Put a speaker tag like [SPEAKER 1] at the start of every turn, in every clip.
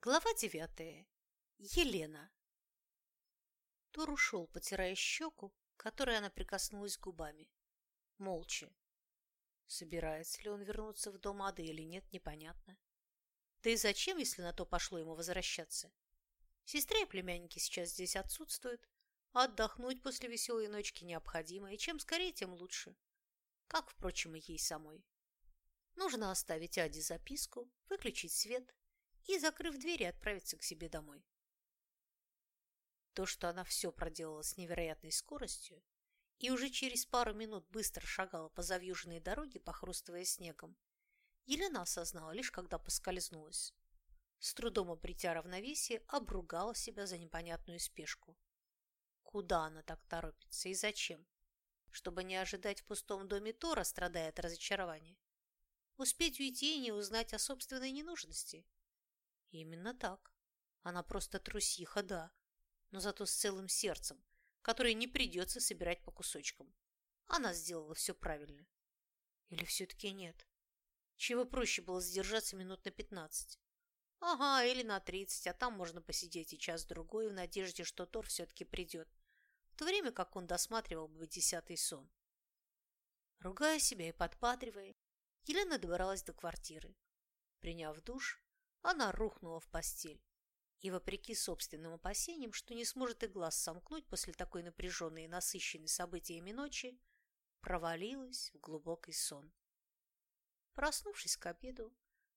[SPEAKER 1] Глава девятая. Елена. Тур ушел, потирая щеку, которой она прикоснулась губами. Молча. Собирается ли он вернуться в дом Ады или нет, непонятно. Да и зачем, если на то пошло ему возвращаться? Сестре и племянники сейчас здесь отсутствуют, а отдохнуть после веселой ночки необходимо, и чем скорее, тем лучше. Как, впрочем, и ей самой. Нужно оставить Аде записку, выключить свет и, закрыв двери, отправиться к себе домой. То, что она все проделала с невероятной скоростью и уже через пару минут быстро шагала по завьюженной дороге, похрустывая снегом, Елена осознала лишь когда поскользнулась. С трудом обретя равновесие, обругала себя за непонятную спешку. Куда она так торопится и зачем? Чтобы не ожидать в пустом доме Тора, страдая от разочарования? Успеть уйти и не узнать о собственной ненужности? Именно так. Она просто трусиха, да, но зато с целым сердцем, которое не придется собирать по кусочкам. Она сделала все правильно. Или все-таки нет? Чего проще было сдержаться минут на пятнадцать? Ага, или на тридцать, а там можно посидеть и час-другой в надежде, что Тор все-таки придет, в то время как он досматривал бы десятый сон. Ругая себя и подпадривая, Елена добралась до квартиры. Приняв душ, она рухнула в постель и, вопреки собственным опасениям, что не сможет и глаз сомкнуть после такой напряженной и насыщенной событиями ночи, провалилась в глубокий сон. Проснувшись к обеду,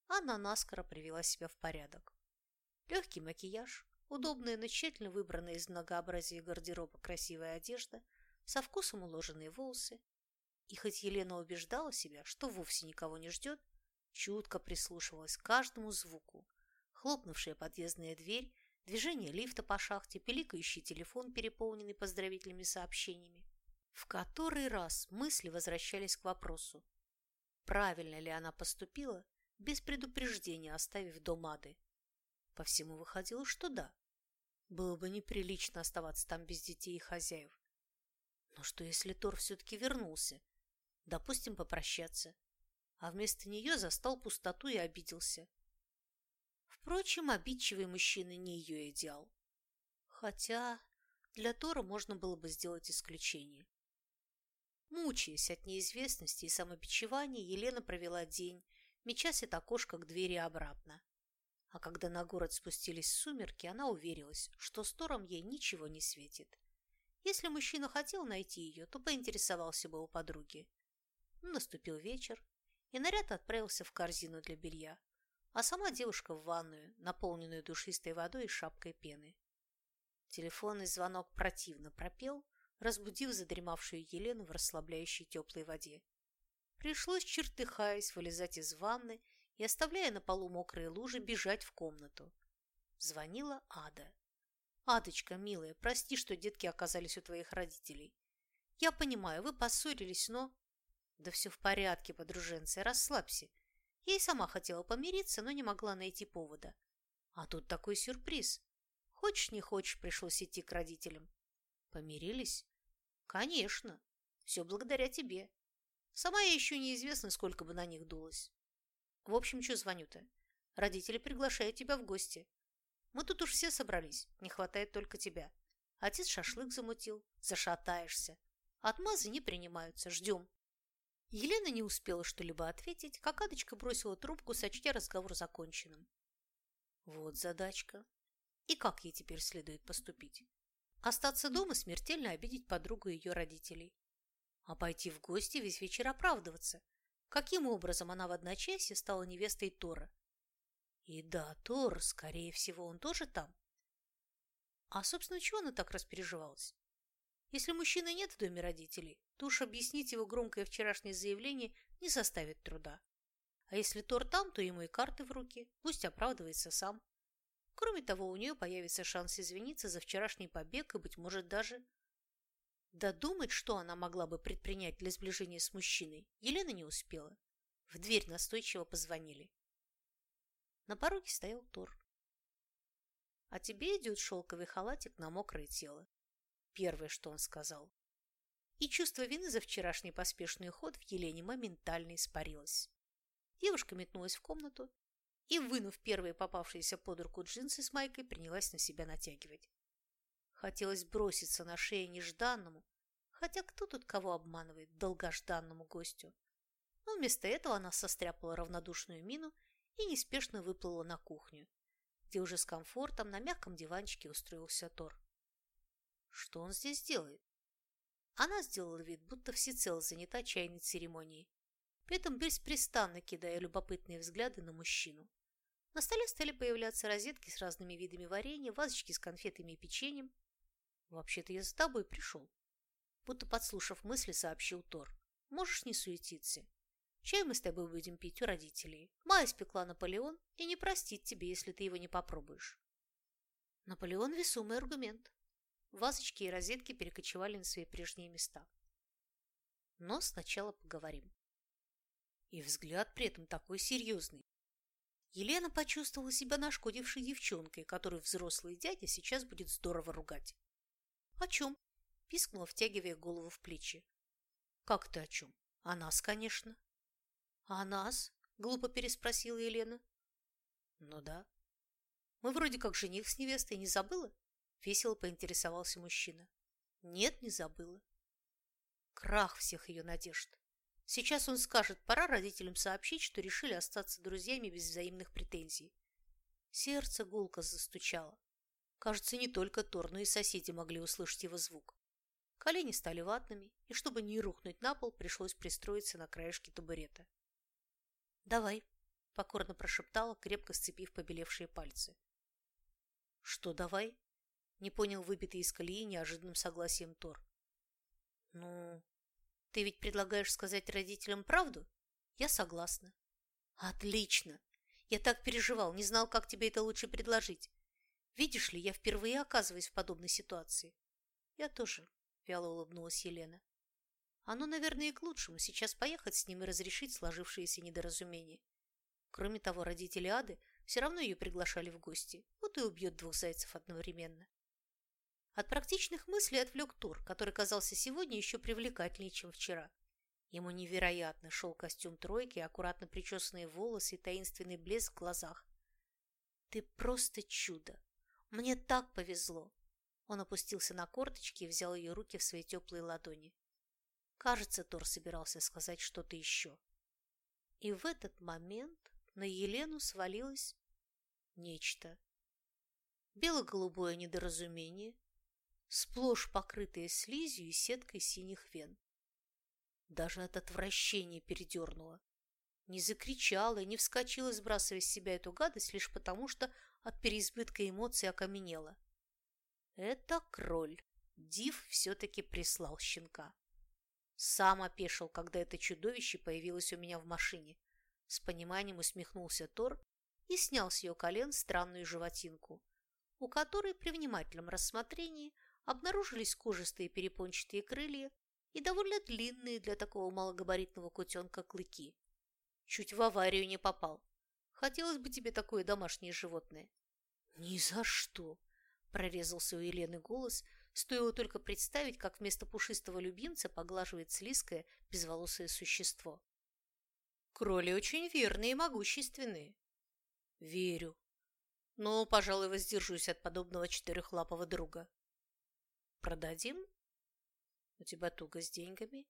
[SPEAKER 1] она наскоро привела себя в порядок. Легкий макияж, удобная, но тщательно выбранная из многообразия гардероба красивая одежда, со вкусом уложенные волосы, и хоть Елена убеждала себя, что вовсе никого не ждет, чутко прислушивалась к каждому звуку. Хлопнувшая подъездная дверь, движение лифта по шахте, пиликающий телефон, переполненный поздравительными сообщениями. В который раз мысли возвращались к вопросу, правильно ли она поступила, без предупреждения оставив дом Ады. По всему выходило, что да. Было бы неприлично оставаться там без детей и хозяев. Но что, если Тор все-таки вернулся допустим, попрощаться, а вместо нее застал пустоту и обиделся. Впрочем, обидчивый мужчина не ее идеал. Хотя для Тора можно было бы сделать исключение. Мучаясь от неизвестности и самобичевания, Елена провела день, мечась от окошка к двери обратно. А когда на город спустились сумерки, она уверилась, что с Тором ей ничего не светит. Если мужчина хотел найти ее, то поинтересовался бы у подруги. Наступил вечер, и наряд отправился в корзину для белья, а сама девушка в ванную, наполненную душистой водой и шапкой пены. Телефонный звонок противно пропел, разбудив задремавшую Елену в расслабляющей теплой воде. Пришлось, чертыхаясь, вылезать из ванны и, оставляя на полу мокрые лужи, бежать в комнату. Звонила Ада. «Адочка, милая, прости, что детки оказались у твоих родителей. Я понимаю, вы поссорились, но...» Да все в порядке, подруженцы, расслабься. Я и сама хотела помириться, но не могла найти повода. А тут такой сюрприз. Хочешь, не хочешь, пришлось идти к родителям. Помирились? Конечно. Все благодаря тебе. Сама я еще неизвестно, сколько бы на них дулась. В общем, что звоню-то? Родители приглашают тебя в гости. Мы тут уж все собрались, не хватает только тебя. Отец шашлык замутил, зашатаешься. Отмазы не принимаются, ждем. Елена не успела что-либо ответить, как Адочка бросила трубку, сочтя разговор законченным. Вот задачка. И как ей теперь следует поступить? Остаться дома смертельно обидеть подругу и ее родителей. А пойти в гости весь вечер оправдываться. Каким образом она в одночасье стала невестой Тора? И да, Тор, скорее всего, он тоже там. А, собственно, чего она так распереживалась? Если мужчины нет в доме родителей, то уж объяснить его громкое вчерашнее заявление не составит труда. А если Тор там, то ему и карты в руки, пусть оправдывается сам. Кроме того, у нее появится шанс извиниться за вчерашний побег и, быть может, даже... Додумать, что она могла бы предпринять для сближения с мужчиной, Елена не успела. В дверь настойчиво позвонили. На пороге стоял Тор. «А тебе идет шелковый халатик на мокрое тело. Первое, что он сказал. И чувство вины за вчерашний поспешный уход в Елене моментально испарилось. Девушка метнулась в комнату и, вынув первые попавшиеся под руку джинсы с майкой, принялась на себя натягивать. Хотелось броситься на шею нежданному, хотя кто тут кого обманывает, долгожданному гостю. Но вместо этого она состряпала равнодушную мину и неспешно выплыла на кухню, где уже с комфортом на мягком диванчике устроился Тор. Что он здесь делает? Она сделала вид, будто всецело занята чайной церемонией, при этом беспрестанно кидая любопытные взгляды на мужчину. На столе стали появляться розетки с разными видами варенья, вазочки с конфетами и печеньем. «Вообще-то я за тобой пришел», будто подслушав мысли, сообщил Тор. «Можешь не суетиться. Чай мы с тобой будем пить у родителей. Майя спекла Наполеон и не простит тебе, если ты его не попробуешь». Наполеон – весомый аргумент. Вазочки и розетки перекочевали на свои прежние места. Но сначала поговорим. И взгляд при этом такой серьезный, Елена почувствовала себя нашкодившей девчонкой, которую взрослый дядя сейчас будет здорово ругать. «О чем?» – пискнула, втягивая голову в плечи. «Как ты о чем? О нас, конечно». «А нас?» – глупо переспросила Елена. «Ну да. Мы вроде как жених с невестой, не забыла?» – весело поинтересовался мужчина. «Нет, не забыла». Крах всех ее надежд. Сейчас он скажет, пора родителям сообщить, что решили остаться друзьями без взаимных претензий. Сердце гулко застучало. Кажется, не только Тор, но и соседи могли услышать его звук. Колени стали ватными, и чтобы не рухнуть на пол, пришлось пристроиться на краешке табурета. «Давай», – покорно прошептала, крепко сцепив побелевшие пальцы. «Что давай?» – не понял выбитый из колеи неожиданным согласием Тор. «Ну, ты ведь предлагаешь сказать родителям правду? Я согласна. Отлично. Я так переживал, не знал, как тебе это лучше предложить. Видишь ли, я впервые оказываюсь в подобной ситуации. Я тоже, вяло улыбнулась Елена. Оно, наверное, и к лучшему сейчас поехать с ним и разрешить сложившиеся недоразумения. Кроме того, родители Ады все равно ее приглашали в гости. Вот и убьет двух зайцев одновременно. От практичных мыслей отвлек Тур, который казался сегодня еще привлекательнее, чем вчера. Ему невероятно шел костюм тройки, аккуратно причесанные волосы и таинственный блеск в глазах. «Ты просто чудо! Мне так повезло!» Он опустился на корточки и взял ее руки в свои теплые ладони. Кажется, Тор собирался сказать что-то еще. И в этот момент на Елену свалилось нечто. Бело-голубое недоразумение, сплошь покрытые слизью и сеткой синих вен. Даже от отвращения передернула. Не закричала и не вскочила, сбрасывая с себя эту гадость, лишь потому, что от переизбытка эмоций окаменела. Это кроль. Див все-таки прислал щенка. Сам опешил, когда это чудовище появилось у меня в машине. С пониманием усмехнулся Тор и снял с ее колен странную животинку, у которой при внимательном рассмотрении обнаружились кожистые перепончатые крылья и довольно длинные для такого малогабаритного котенка клыки. Чуть в аварию не попал. Хотелось бы тебе такое домашнее животное. Ни за что! Прорезался у Елены голос, стоило только представить, как вместо пушистого любимца поглаживает слизкое, безволосое существо. Кроли очень верные и могущественные. Верю. Но, пожалуй, воздержусь от подобного четырехлапого друга. Продадим? У тебя туго с деньгами?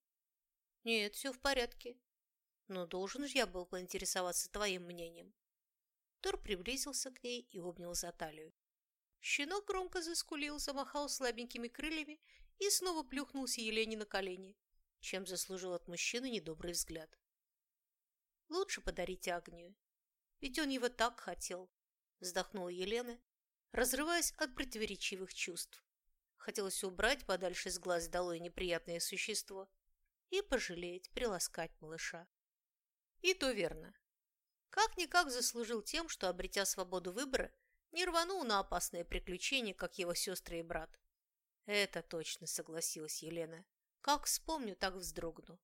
[SPEAKER 1] Нет, все в порядке. Но должен же я был поинтересоваться твоим мнением. Тор приблизился к ней и обнял за талию. Щенок громко заскулил, замахал слабенькими крыльями и снова плюхнулся Елене на колени, чем заслужил от мужчины недобрый взгляд. «Лучше подарите Агнию, ведь он его так хотел», вздохнула Елена, разрываясь от противоречивых чувств. Хотелось убрать подальше с глаз долой неприятное существо и пожалеть, приласкать малыша. И то верно. Как-никак заслужил тем, что, обретя свободу выбора, не рванул на опасное приключение, как его сестры и брат. Это точно, согласилась Елена. Как вспомню, так вздрогну.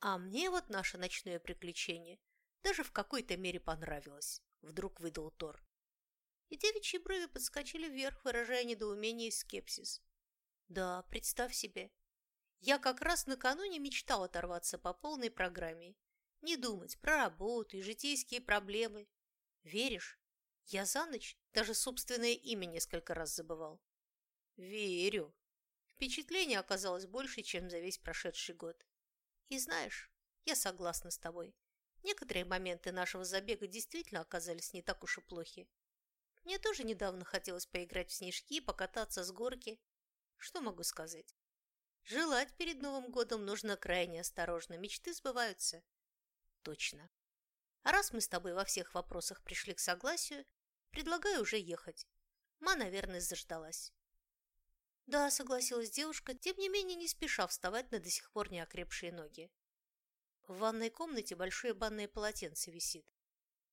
[SPEAKER 1] А мне вот наше ночное приключение даже в какой-то мере понравилось, вдруг выдал Тор и девичьи брови подскочили вверх, выражая недоумение и скепсис. Да, представь себе. Я как раз накануне мечтал оторваться по полной программе. Не думать про работу и житейские проблемы. Веришь, я за ночь даже собственное имя несколько раз забывал. Верю. Впечатление оказалось больше, чем за весь прошедший год. И знаешь, я согласна с тобой. Некоторые моменты нашего забега действительно оказались не так уж и плохи. Мне тоже недавно хотелось поиграть в снежки и покататься с горки. Что могу сказать? Желать перед Новым годом нужно крайне осторожно. Мечты сбываются. Точно. А раз мы с тобой во всех вопросах пришли к согласию, предлагаю уже ехать. Ма, наверное, заждалась. Да, согласилась девушка, тем не менее не спеша вставать на до сих пор не окрепшие ноги. В ванной комнате большое банное полотенце висит.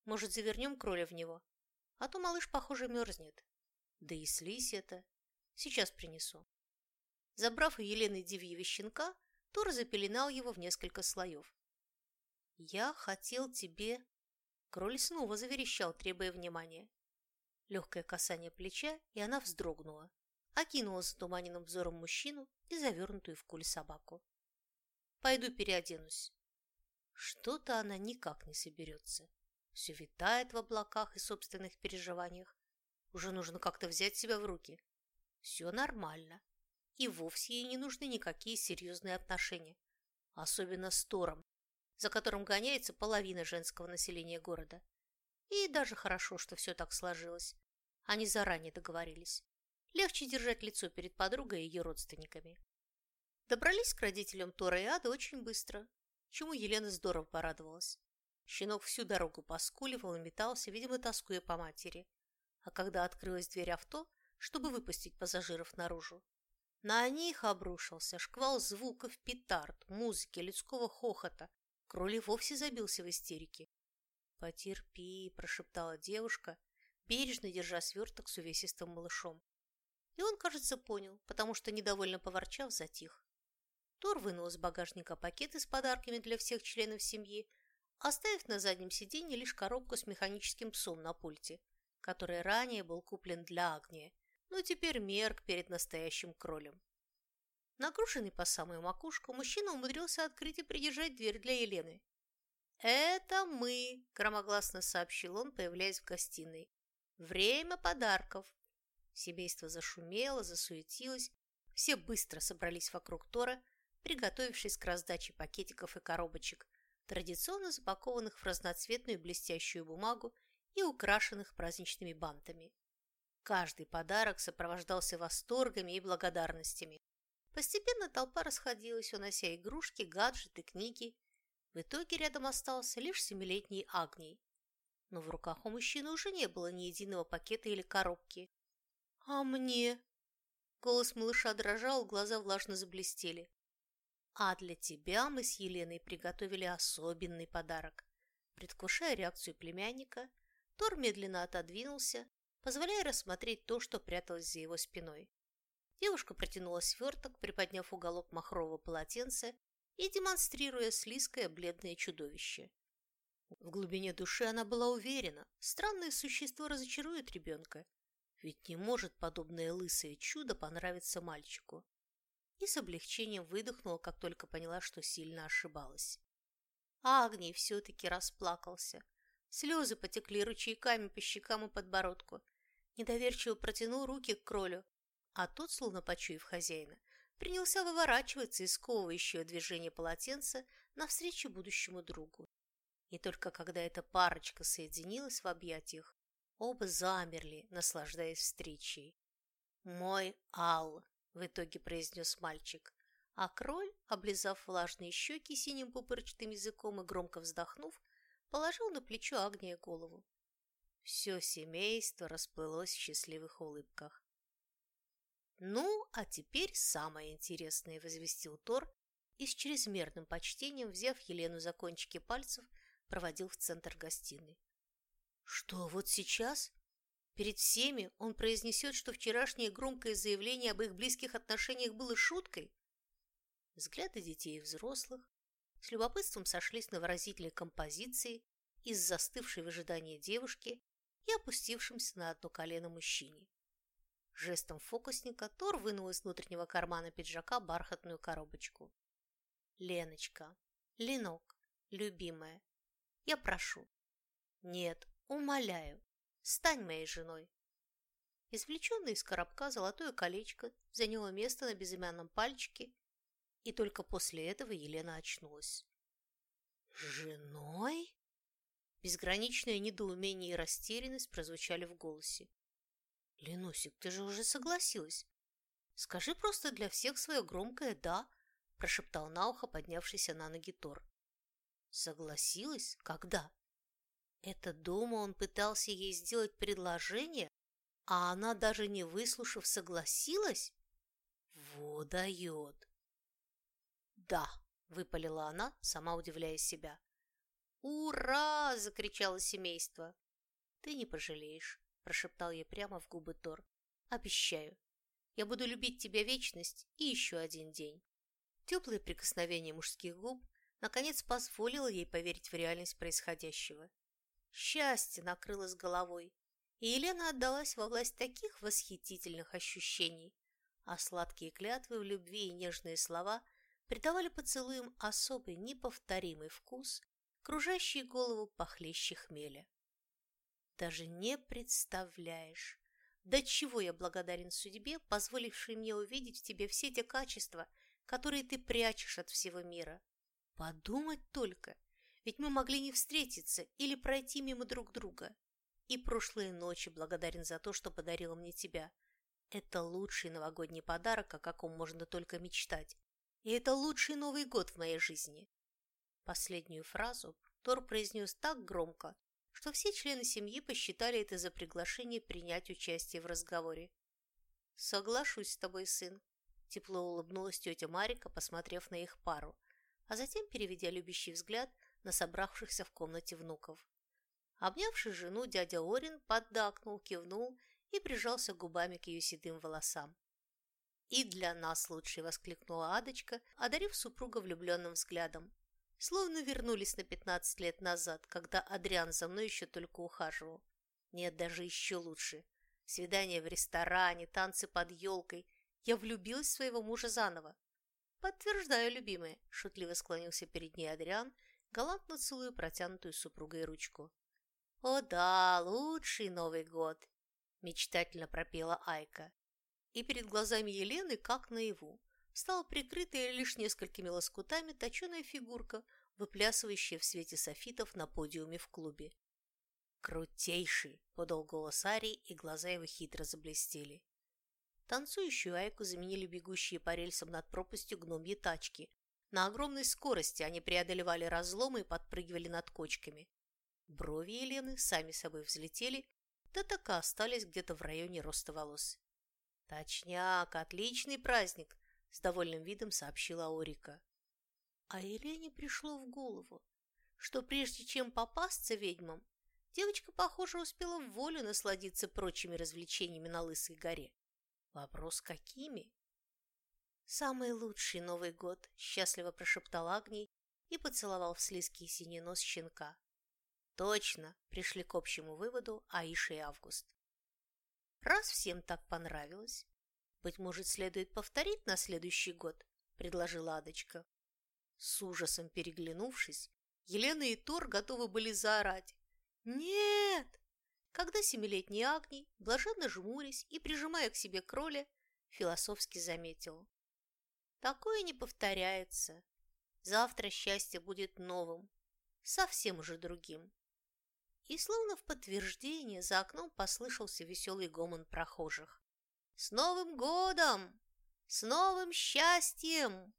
[SPEAKER 1] Может, завернем кроля в него? А то малыш, похоже, мерзнет. Да и слизь это. Сейчас принесу. Забрав у Елены Дивьева щенка, Тор запеленал его в несколько слоев. «Я хотел тебе...» Кроль снова заверещал, требуя внимания. Легкое касание плеча, и она вздрогнула, окинула затуманенным взором мужчину и завернутую в куль собаку. «Пойду переоденусь». Что-то она никак не соберется. Все витает в облаках и собственных переживаниях. Уже нужно как-то взять себя в руки. Все нормально. И вовсе ей не нужны никакие серьезные отношения. Особенно с Тором, за которым гоняется половина женского населения города. И даже хорошо, что все так сложилось. Они заранее договорились. Легче держать лицо перед подругой и ее родственниками. Добрались к родителям Тора и Ады очень быстро, чему Елена здорово порадовалась. Щенок всю дорогу поскуливал и метался, видимо, тоскуя по матери. А когда открылась дверь авто, чтобы выпустить пассажиров наружу, на них обрушился шквал звуков петард, музыки, людского хохота, Кроли вовсе забился в истерике. «Потерпи», – прошептала девушка, бережно держа сверток с увесистым малышом. И он, кажется, понял, потому что, недовольно поворчав, затих. Тор вынул из багажника пакеты с подарками для всех членов семьи, оставив на заднем сиденье лишь коробку с механическим псом на пульте, который ранее был куплен для Агнии, но теперь мерк перед настоящим кролем. Нагруженный по самую макушку, мужчина умудрился открыть и придержать дверь для Елены. «Это мы!» – громогласно сообщил он, появляясь в гостиной. «Время подарков!» Семейство зашумело, засуетилось. Все быстро собрались вокруг Тора, приготовившись к раздаче пакетиков и коробочек, традиционно запакованных в разноцветную блестящую бумагу и украшенных праздничными бантами. Каждый подарок сопровождался восторгами и благодарностями. Постепенно толпа расходилась, унося игрушки, гаджеты, книги. В итоге рядом остался лишь семилетний Агний. Но в руках у мужчины уже не было ни единого пакета или коробки. «А мне?» Голос малыша дрожал, глаза влажно заблестели. «А для тебя мы с Еленой приготовили особенный подарок». Предвкушая реакцию племянника, Тор медленно отодвинулся, позволяя рассмотреть то, что пряталось за его спиной. Девушка протянула сверток, приподняв уголок махрового полотенца и демонстрируя слизкое бледное чудовище. В глубине души она была уверена, странное существо разочарует ребенка, ведь не может подобное лысое чудо понравиться мальчику. И с облегчением выдохнула, как только поняла, что сильно ошибалась. Агний все-таки расплакался. Слезы потекли ручейками по щекам и подбородку. Недоверчиво протянул руки к кролю, а тот, словно почуяв хозяина, принялся выворачиваться из сковывающего движения полотенца навстречу будущему другу. И только когда эта парочка соединилась в объятиях, оба замерли, наслаждаясь встречей. «Мой Ал!» – в итоге произнес мальчик, а кроль, облизав влажные щеки синим пупырчатым языком и громко вздохнув, положил на плечо Агния голову. Все семейство расплылось в счастливых улыбках. «Ну, а теперь самое интересное», – возвестил Тор и с чрезмерным почтением, взяв Елену за кончики пальцев, проводил в центр гостиной. «Что, вот сейчас?» Перед всеми он произнесет, что вчерашнее громкое заявление об их близких отношениях было шуткой? Взгляды детей и взрослых с любопытством сошлись на выразительной композиции из застывшей в ожидании девушки и опустившимся на одно колено мужчине. Жестом фокусника Тор вынул из внутреннего кармана пиджака бархатную коробочку. «Леночка, Ленок, любимая, я прошу». «Нет, Умоляю, стань моей женой. Извлеченное из коробка золотое колечко заняло место на безымянном пальчике, и только после этого Елена очнулась. «Женой?» Безграничное недоумение и растерянность прозвучали в голосе. «Ленусик, ты же уже согласилась. Скажи просто для всех свое громкое «да», прошептал на ухо поднявшийся на ноги Тор. Согласилась? Когда? Это дома он пытался ей сделать предложение, а она, даже не выслушав, согласилась? Во дает! Да, выпалила она, сама удивляя себя. «Ура!» – закричало семейство. «Ты не пожалеешь», – прошептал ей прямо в губы Тор. «Обещаю. Я буду любить тебя вечность и еще один день». Теплое прикосновение мужских губ наконец позволило ей поверить в реальность происходящего. Счастье накрыло с головой, и Елена отдалась во власть таких восхитительных ощущений, а сладкие клятвы в любви и нежные слова придавали поцелуям особый неповторимый вкус, кружащий голову похлеще хмеля. Даже не представляешь, до чего я благодарен судьбе, позволившей мне увидеть в тебе все те качества, которые ты прячешь от всего мира. Подумать только, ведь мы могли не встретиться или пройти мимо друг друга. И прошлые ночи благодарен за то, что подарила мне тебя. Это лучший новогодний подарок, о каком можно только мечтать. И это лучший Новый год в моей жизни. Последнюю фразу Тор произнес так громко, что все члены семьи посчитали это за приглашение принять участие в разговоре. «Соглашусь с тобой, сын», Тепло улыбнулась тетя Марика, посмотрев на их пару, а затем переведя любящий взгляд на собравшихся в комнате внуков. Обнявший жену, дядя Орин поддакнул, кивнул и прижался губами к ее седым волосам. «И для нас лучше!» – воскликнула Адочка, одарив супруга влюбленным взглядом. Словно вернулись на пятнадцать лет назад, когда Адриан за мной еще только ухаживал. Нет, даже еще лучше. Свидания в ресторане, танцы под елкой, я влюбилась в своего мужа заново. Подтверждаю, любимая, шутливо склонился перед ней Адриан, галантно целуя протянутую супругой ручку. О да, лучший Новый год, мечтательно пропела Айка. И перед глазами Елены, как наяву, стала прикрытая лишь несколькими лоскутами точеная фигурка, выплясывающая в свете софитов на подиуме в клубе. «Крутейший!» – подал голос Арии, и глаза его хитро заблестели. Танцующую Айку заменили бегущие по рельсам над пропастью гномьи тачки. На огромной скорости они преодолевали разломы и подпрыгивали над кочками. Брови Елены сами собой взлетели, да так и остались где-то в районе роста волос. «Точняк, отличный праздник!» – с довольным видом сообщила Орика. А Елене пришло в голову, что прежде чем попасться ведьмам, девочка, похоже, успела в волю насладиться прочими развлечениями на Лысой горе. Вопрос какими? Самый лучший Новый год, счастливо прошептал Агний и поцеловал в слизкий синий нос щенка. Точно, пришли к общему выводу Аиша и Август. Раз всем так понравилось, быть может, следует повторить на следующий год, предложила Адочка. С ужасом переглянувшись, Елена и Тор готовы были заорать. «Нет! когда семилетний Агний, блаженно жмурясь и прижимая к себе кроля, философски заметил. Такое не повторяется. Завтра счастье будет новым, совсем уже другим. И словно в подтверждение за окном послышался веселый гомон прохожих. «С Новым годом! С новым счастьем!»